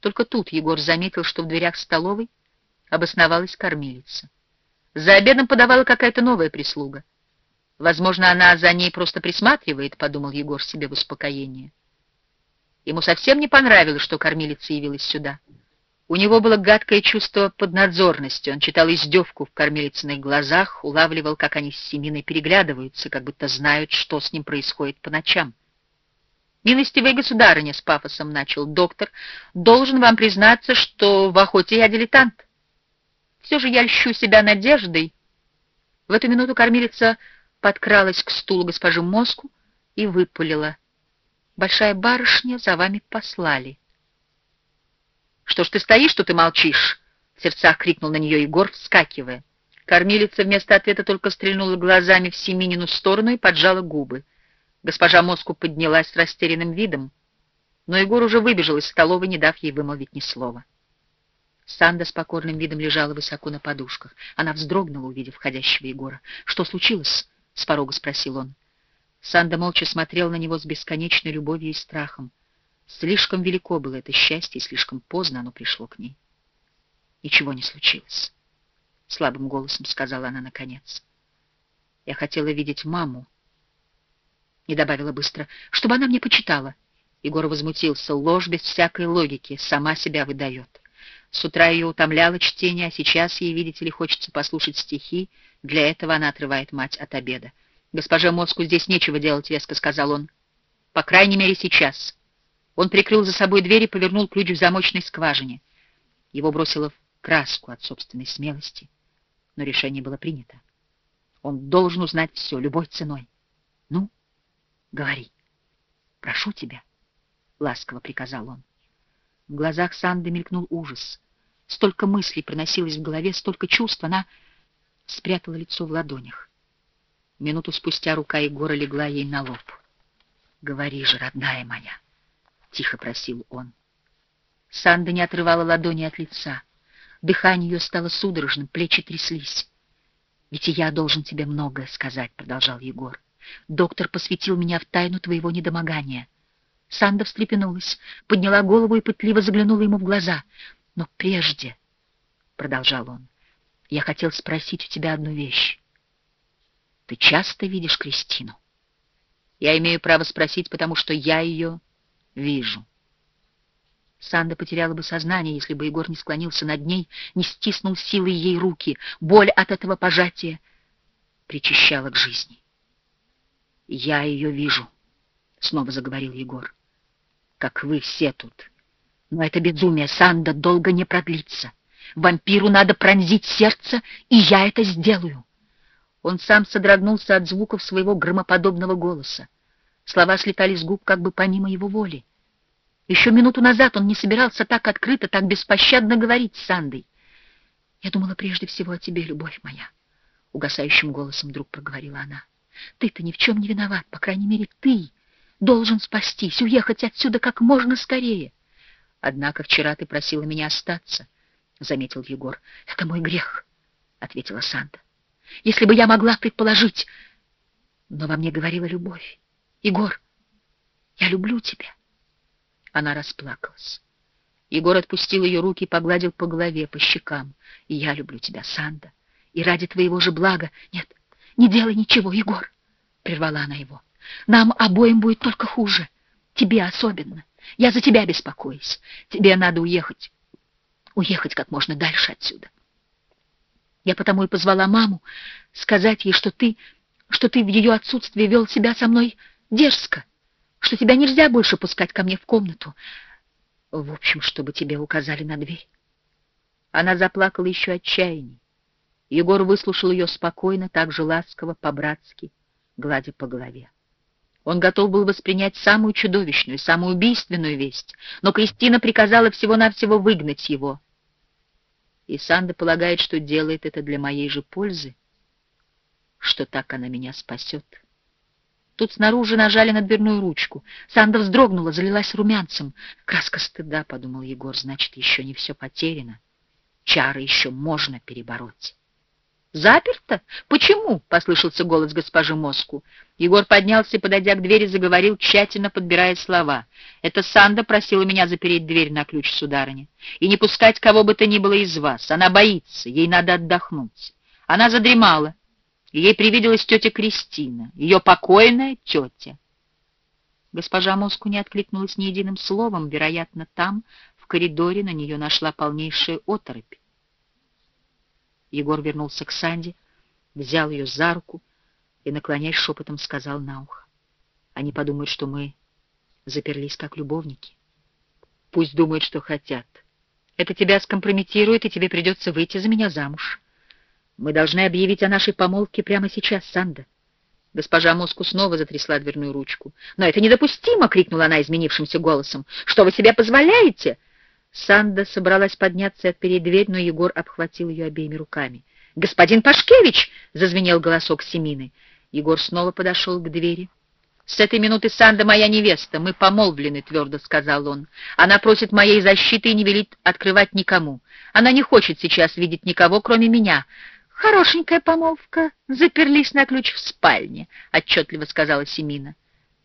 Только тут Егор заметил, что в дверях столовой обосновалась кормилица. За обедом подавала какая-то новая прислуга. Возможно, она за ней просто присматривает, подумал Егор себе в успокоение. Ему совсем не понравилось, что кормилица явилась сюда. У него было гадкое чувство поднадзорности. Он читал издевку в кормилицыных глазах, улавливал, как они с Семиной переглядываются, как будто знают, что с ним происходит по ночам. «Милостивая государыня», — с пафосом начал доктор, — «должен вам признаться, что в охоте я дилетант. Все же я льщу себя надеждой». В эту минуту кормилица подкралась к стулу госпожи Моску и выпалила. «Большая барышня, за вами послали». «Что ж ты стоишь, что ты молчишь?» — в сердцах крикнул на нее Егор, вскакивая. Кормилица вместо ответа только стрельнула глазами в Семинину сторону и поджала губы. Госпожа Моску поднялась с растерянным видом, но Егор уже выбежал из столовой, не дав ей вымолвить ни слова. Санда с покорным видом лежала высоко на подушках. Она вздрогнула, увидев входящего Егора. «Что случилось?» — с порога спросил он. Санда молча смотрел на него с бесконечной любовью и страхом. Слишком велико было это счастье, и слишком поздно оно пришло к ней. Ничего не случилось. Слабым голосом сказала она наконец. Я хотела видеть маму. Не добавила быстро, чтобы она мне почитала. Егор возмутился. Ложь без всякой логики, сама себя выдает. С утра ее утомляло чтение, а сейчас ей, видите ли, хочется послушать стихи. Для этого она отрывает мать от обеда. «Госпоже Моску здесь нечего делать», — веско сказал он. «По крайней мере, сейчас». Он прикрыл за собой дверь и повернул ключ в замочной скважине. Его бросило в краску от собственной смелости, но решение было принято. Он должен узнать все, любой ценой. Ну, говори. Прошу тебя, — ласково приказал он. В глазах Санды мелькнул ужас. Столько мыслей проносилось в голове, столько чувств. Она спрятала лицо в ладонях. Минуту спустя рука Егора легла ей на лоб. «Говори же, родная моя!» — тихо просил он. Санда не отрывала ладони от лица. Дыхание ее стало судорожным, плечи тряслись. «Ведь и я должен тебе многое сказать», — продолжал Егор. «Доктор посвятил меня в тайну твоего недомогания». Санда встрепенулась, подняла голову и пытливо заглянула ему в глаза. «Но прежде», — продолжал он, — «я хотел спросить у тебя одну вещь. Ты часто видишь Кристину?» «Я имею право спросить, потому что я ее Вижу. Санда потеряла бы сознание, если бы Егор не склонился над ней, не стиснул силой ей руки. Боль от этого пожатия причащала к жизни. «Я ее вижу», — снова заговорил Егор, — «как вы все тут. Но это безумие, Санда, долго не продлится. Вампиру надо пронзить сердце, и я это сделаю». Он сам содрогнулся от звуков своего громоподобного голоса. Слова слетали с губ как бы помимо его воли. Еще минуту назад он не собирался так открыто, так беспощадно говорить с Сандой. «Я думала прежде всего о тебе, любовь моя», — угасающим голосом вдруг проговорила она. «Ты-то ни в чем не виноват, по крайней мере, ты должен спастись, уехать отсюда как можно скорее». «Однако вчера ты просила меня остаться», — заметил Егор. «Это мой грех», — ответила Санда. «Если бы я могла предположить...» Но во мне говорила любовь. Егор, я люблю тебя. Она расплакалась. Егор отпустил ее руки и погладил по голове, по щекам. И я люблю тебя, Санда. И ради твоего же блага... Нет, не делай ничего, Егор, — прервала она его. Нам обоим будет только хуже. Тебе особенно. Я за тебя беспокоюсь. Тебе надо уехать. Уехать как можно дальше отсюда. Я потому и позвала маму сказать ей, что ты, что ты в ее отсутствии вел себя со мной дерзко, что тебя нельзя больше пускать ко мне в комнату. В общем, чтобы тебе указали на дверь. Она заплакала еще отчаянней. Егор выслушал ее спокойно, так же ласково, по-братски, гладя по голове. Он готов был воспринять самую чудовищную, самую убийственную весть, но Кристина приказала всего-навсего выгнать его. И Санда полагает, что делает это для моей же пользы, что так она меня спасет. Тут снаружи нажали на дверную ручку. Санда вздрогнула, залилась румянцем. «Краска стыда», — подумал Егор, — «значит, еще не все потеряно. Чары еще можно перебороть». «Заперто? Почему?» — послышался голос госпожи Моску. Егор поднялся и, подойдя к двери, заговорил, тщательно подбирая слова. «Это Санда просила меня запереть дверь на ключ, сударыня, и не пускать кого бы то ни было из вас. Она боится, ей надо отдохнуть. Она задремала, и ей привиделась тетя Кристина, ее покойная тетя». Госпожа Моску не откликнулась ни единым словом, вероятно, там, в коридоре, на нее нашла полнейшая оторопь. Егор вернулся к Санде, взял ее за руку и, наклоняясь шепотом, сказал на ухо. Они подумают, что мы заперлись как любовники. Пусть думают, что хотят. Это тебя скомпрометирует, и тебе придется выйти за меня замуж. Мы должны объявить о нашей помолвке прямо сейчас, Санда. Госпожа Моску снова затрясла дверную ручку. «Но это недопустимо!» — крикнула она изменившимся голосом. «Что вы себе позволяете?» Санда собралась подняться и отпереть дверь, но Егор обхватил ее обеими руками. «Господин Пашкевич!» — зазвенел голосок Семины. Егор снова подошел к двери. «С этой минуты Санда моя невеста, мы помолвлены», — твердо сказал он. «Она просит моей защиты и не велит открывать никому. Она не хочет сейчас видеть никого, кроме меня. Хорошенькая помолвка. Заперлись на ключ в спальне», — отчетливо сказала Семина.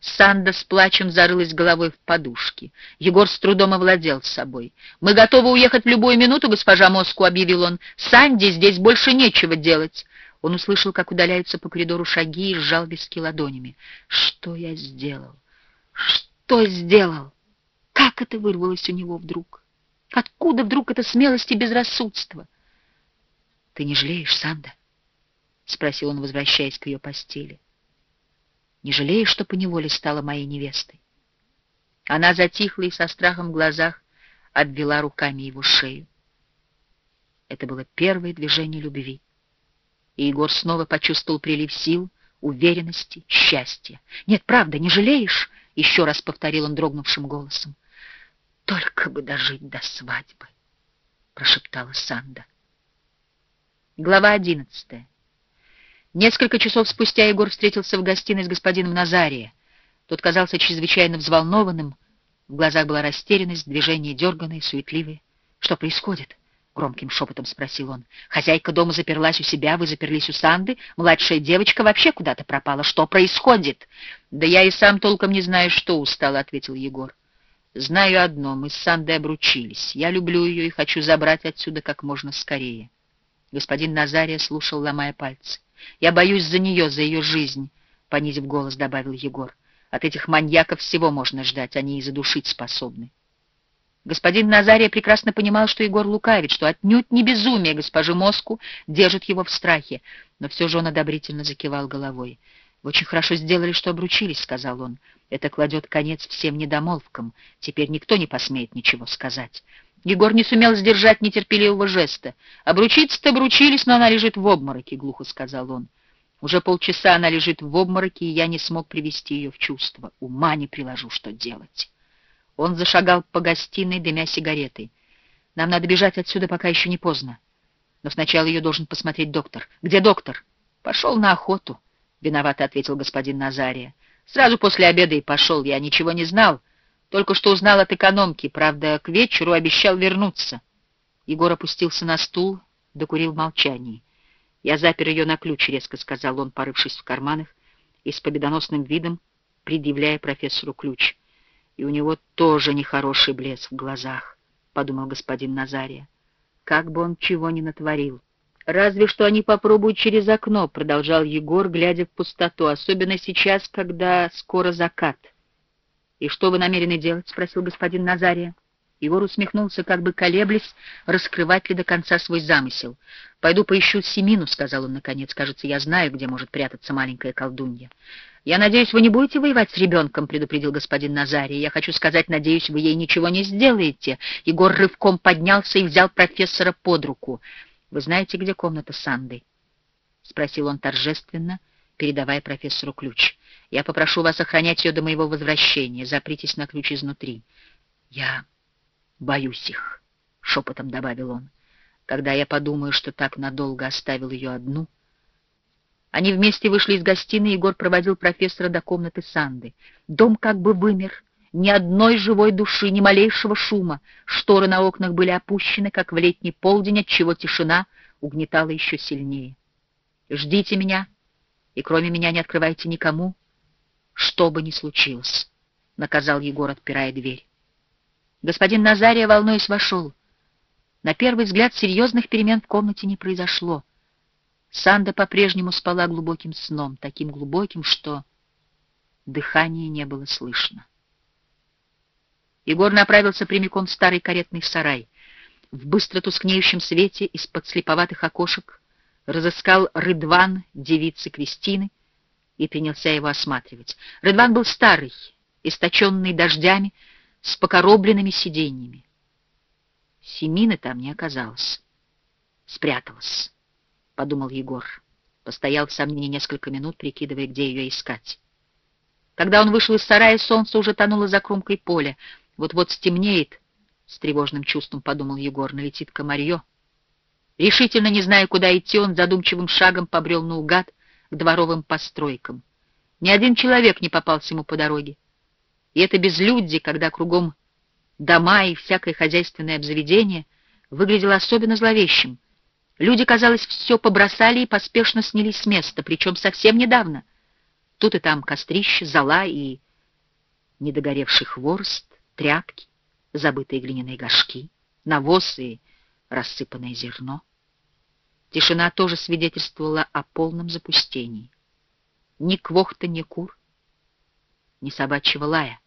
Санда с плачем зарылась головой в подушки. Егор с трудом овладел собой. «Мы готовы уехать в любую минуту, госпожа Моску», — объявил он. «Санде здесь больше нечего делать». Он услышал, как удаляются по коридору шаги и сжал виски ладонями. «Что я сделал? Что сделал? Как это вырвалось у него вдруг? Откуда вдруг эта смелость и безрассудство?» «Ты не жалеешь, Санда?» — спросил он, возвращаясь к ее постели. Не жалеешь, что поневоле стала моей невестой?» Она затихла и со страхом в глазах обвела руками его шею. Это было первое движение любви. И Егор снова почувствовал прилив сил, уверенности, счастья. «Нет, правда, не жалеешь?» — еще раз повторил он дрогнувшим голосом. «Только бы дожить до свадьбы», — прошептала Санда. Глава одиннадцатая. Несколько часов спустя Егор встретился в гостиной с господином Назария. Тот казался чрезвычайно взволнованным, в глазах была растерянность, движения дерганные, суетливые. «Что происходит?» — громким шепотом спросил он. «Хозяйка дома заперлась у себя, вы заперлись у Санды, младшая девочка вообще куда-то пропала. Что происходит?» «Да я и сам толком не знаю, что устал», — ответил Егор. «Знаю одно, мы с Сандой обручились. Я люблю ее и хочу забрать отсюда как можно скорее». Господин Назария слушал, ломая пальцы. Я боюсь за нее, за ее жизнь, — понизив голос, добавил Егор. От этих маньяков всего можно ждать, они и задушить способны. Господин Назария прекрасно понимал, что Егор лукавит, что отнюдь не безумие госпожи Моску держит его в страхе, но все же он одобрительно закивал головой. «Вы очень хорошо сделали, что обручились», — сказал он. «Это кладет конец всем недомолвкам. Теперь никто не посмеет ничего сказать». Егор не сумел сдержать нетерпеливого жеста. «Обручиться-то обручились, но она лежит в обмороке», — глухо сказал он. «Уже полчаса она лежит в обмороке, и я не смог привести ее в чувство. Ума не приложу, что делать». Он зашагал по гостиной, дымя сигаретой. «Нам надо бежать отсюда, пока еще не поздно. Но сначала ее должен посмотреть доктор. Где доктор?» «Пошел на охоту», — виновато ответил господин Назария. «Сразу после обеда и пошел. Я ничего не знал». Только что узнал от экономки, правда, к вечеру обещал вернуться. Егор опустился на стул, докурил в молчании. «Я запер ее на ключ», — резко сказал он, порывшись в карманах и с победоносным видом предъявляя профессору ключ. «И у него тоже нехороший блеск в глазах», — подумал господин Назария. «Как бы он чего ни натворил». «Разве что они попробуют через окно», — продолжал Егор, глядя в пустоту, особенно сейчас, когда скоро закат. «И что вы намерены делать?» — спросил господин Назария. Егор усмехнулся, как бы колеблясь, раскрывать ли до конца свой замысел. «Пойду поищу Семину», — сказал он наконец. «Кажется, я знаю, где может прятаться маленькая колдунья». «Я надеюсь, вы не будете воевать с ребенком», — предупредил господин Назарий. «Я хочу сказать, надеюсь, вы ей ничего не сделаете». Егор рывком поднялся и взял профессора под руку. «Вы знаете, где комната Санды?» — спросил он торжественно, передавая профессору ключ. Я попрошу вас охранять ее до моего возвращения. Запритесь на ключ изнутри. Я боюсь их, — шепотом добавил он. Когда я подумаю, что так надолго оставил ее одну... Они вместе вышли из гостиной, Егор проводил профессора до комнаты Санды. Дом как бы вымер, ни одной живой души, ни малейшего шума. Шторы на окнах были опущены, как в летний полдень, отчего тишина угнетала еще сильнее. Ждите меня, и кроме меня не открывайте никому, что бы ни случилось, — наказал Егор, отпирая дверь. Господин Назария, волнуясь, вошел. На первый взгляд серьезных перемен в комнате не произошло. Санда по-прежнему спала глубоким сном, таким глубоким, что дыхания не было слышно. Егор направился прямиком в старый каретный сарай. В быстро тускнеющем свете из-под слеповатых окошек разыскал Рыдван девицы Кристины и принялся его осматривать. Рыдван был старый, источенный дождями, с покоробленными сиденьями. Семины там не оказалось. Спряталась, — подумал Егор. Постоял в сомнении несколько минут, прикидывая, где ее искать. Когда он вышел из сарая, солнце уже тонуло за кромкой поля. Вот-вот стемнеет, — с тревожным чувством подумал Егор, — налетит комарье. Решительно не зная, куда идти, он задумчивым шагом побрел наугад к дворовым постройкам. Ни один человек не попался ему по дороге. И это безлюдье, когда кругом дома и всякое хозяйственное обзаведение, выглядело особенно зловещим. Люди, казалось, все побросали и поспешно снялись с места, причем совсем недавно. Тут и там кострище, зола и недогоревший хворост, тряпки, забытые глиняные горшки, навоз и рассыпанное зерно. Тишина тоже свидетельствовала о полном запустении. Ни квохта, ни кур, ни собачьего лая.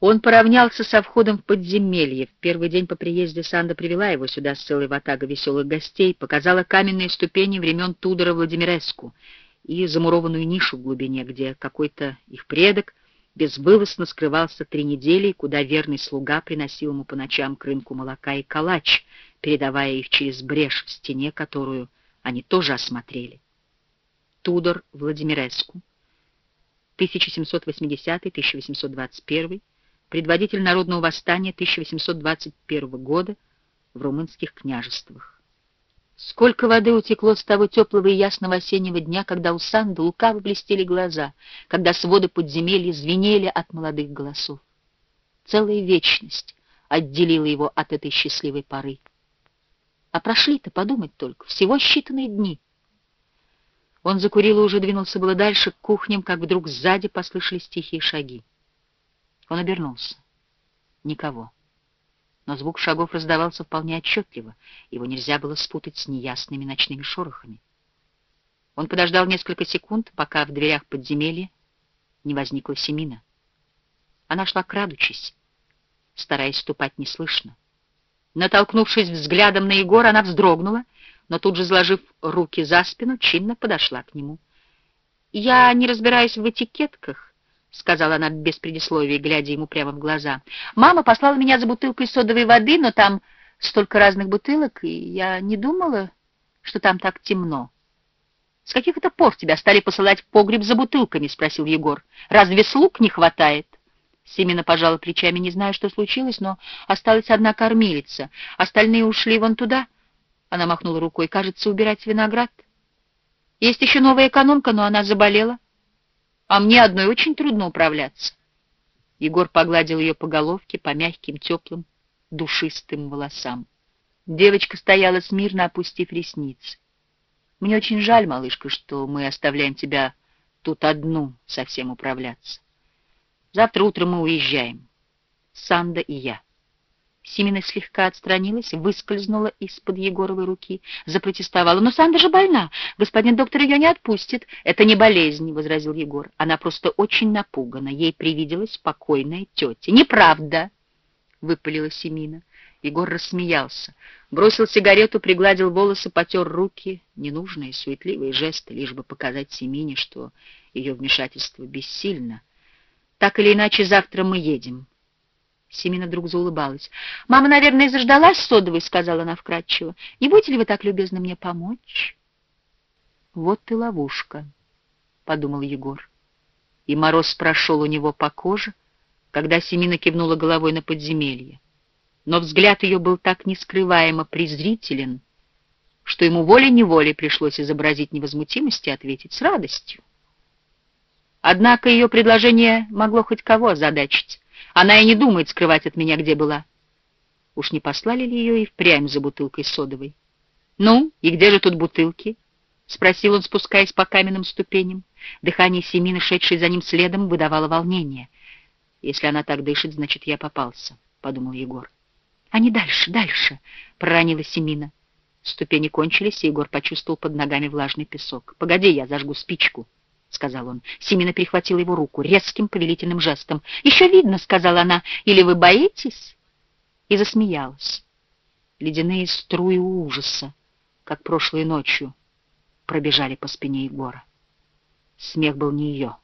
Он поравнялся со входом в подземелье. В первый день по приезде Санда привела его сюда с целой ватагой веселых гостей, показала каменные ступени времен Тудора Владимиреску и замурованную нишу в глубине, где какой-то их предок безвылазно скрывался три недели, куда верный слуга приносил ему по ночам к молока и калач, передавая их через брешь в стене, которую они тоже осмотрели. Тудор Владимиреску, 1780-1821, предводитель народного восстания 1821 года в румынских княжествах. Сколько воды утекло с того теплого и ясного осеннего дня, когда у Санды лукаво блестели глаза, когда своды подземелья звенели от молодых голосов. Целая вечность отделила его от этой счастливой поры. А прошли-то, подумать только, всего считанные дни. Он закурил и уже двинулся было дальше к кухням, как вдруг сзади послышались тихие шаги. Он обернулся. Никого. Но звук шагов раздавался вполне отчетливо. Его нельзя было спутать с неясными ночными шорохами. Он подождал несколько секунд, пока в дверях подземелья не возникла Семина. Она шла крадучись, стараясь ступать неслышно. Натолкнувшись взглядом на Егора, она вздрогнула, но тут же, сложив руки за спину, чинно подошла к нему. «Я не разбираюсь в этикетках», — сказала она без предисловия, глядя ему прямо в глаза. «Мама послала меня за бутылкой содовой воды, но там столько разных бутылок, и я не думала, что там так темно». «С каких это пор тебя стали посылать в погреб за бутылками?» — спросил Егор. «Разве слуг не хватает?» Семена пожала плечами, не знаю, что случилось, но осталась одна кормилица. Остальные ушли вон туда. Она махнула рукой. Кажется, убирать виноград. Есть еще новая экономка, но она заболела а мне одной очень трудно управляться. Егор погладил ее по головке, по мягким, теплым, душистым волосам. Девочка стояла смирно, опустив ресницы. «Мне очень жаль, малышка, что мы оставляем тебя тут одну совсем управляться. Завтра утром мы уезжаем. Санда и я». Семина слегка отстранилась, выскользнула из-под Егоровой руки, запротестовала. «Но Сандра же больна! Господин доктор ее не отпустит!» «Это не болезнь», — возразил Егор. «Она просто очень напугана. Ей привиделась покойная тетя». «Неправда!» — выпалила Семина. Егор рассмеялся. Бросил сигарету, пригладил волосы, потер руки. Ненужные, суетливые жесты, лишь бы показать Семине, что ее вмешательство бессильно. «Так или иначе, завтра мы едем». Семина вдруг заулыбалась. «Мама, наверное, заждалась содовой», — сказала она вкратчиво. «Не будете ли вы так любезны мне помочь?» «Вот и ловушка», — подумал Егор. И мороз прошел у него по коже, когда Семина кивнула головой на подземелье. Но взгляд ее был так нескрываемо презрителен, что ему волей-неволей пришлось изобразить невозмутимость и ответить с радостью. Однако ее предложение могло хоть кого озадачить. Она и не думает скрывать от меня, где была. Уж не послали ли ее и впрямь за бутылкой содовой? Ну, и где же тут бутылки? — спросил он, спускаясь по каменным ступеням. Дыхание Семины, шедшей за ним следом, выдавало волнение. «Если она так дышит, значит, я попался», — подумал Егор. «Они дальше, дальше!» — проронила Семина. Ступени кончились, и Егор почувствовал под ногами влажный песок. «Погоди, я зажгу спичку», — сказал он. Семина перехватила его руку резким повелительным жестом. «Еще видно», — сказала она, — «или вы боитесь?» И засмеялась. Ледяные струи ужаса, как прошлой ночью, пробежали по спине Егора. Смех был не ее.